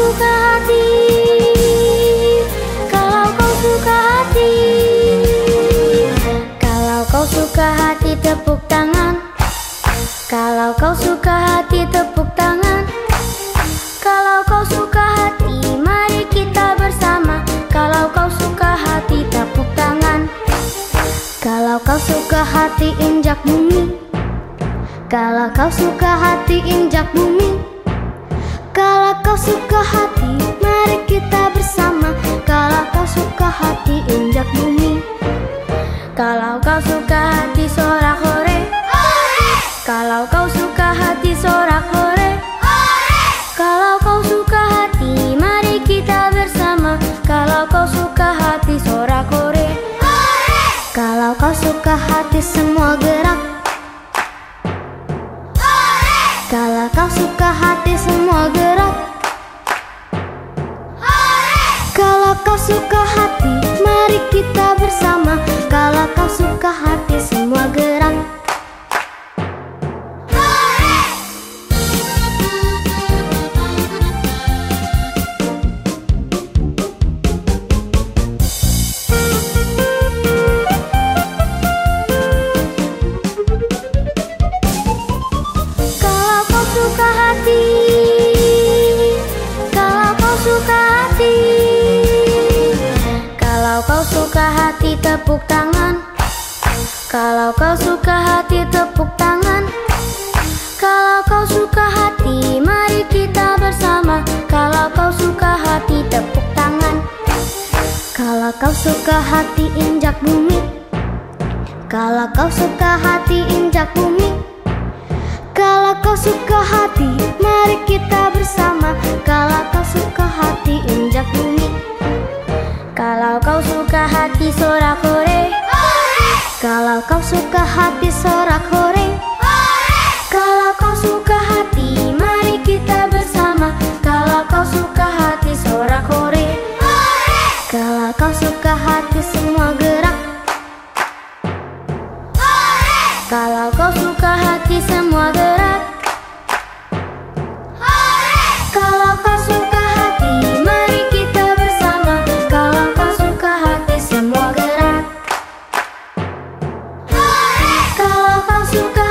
suka hati. Kalau kau suka hati Kalau kau suka hati tepuk tangan. Kalau kau suka hati tepuk tangan. Kalau kau suka hati mari kita bersama. Kalau kau suka hati tepuk tangan. Kalau kau suka hati injak bumi. Kalau kau suka hati injak bumi suka hati mari kita bersama. Kalau kau suka hati injak bumi Kalau kau suka hati sorak hore. Kalau kau suka hati sorak hore. Kalau kau suka hati mari kita bersama. Kalau kau suka hati sorak hore. Kalau kau suka hati semua gerak. Kalau kau suka hati semua gerak Kalau kau suka hati mari kita bersama. Kalau kau suka hati semua gerak. Kalau kau suka hati Kalau kau suka hati Kalau kau suka hati tepuk tangan. Kalau kau suka hati tepuk tangan. Kalau kau suka hati mari kita bersama. Kalau kau suka hati tepuk tangan. Kalau kau suka hati injak bumi. Kalau kau suka hati injak bumi. Kalau kau suka hati, mari kita suka hati, sorak hore. Kalau kau suka hati, sorak hore. Kalau kau suka hati, mari kita bersama. Kalau kau suka hati, sorak hore. Kalau kau suka hati, semua gerak. Kalau kau suka hati semua gerak su casa.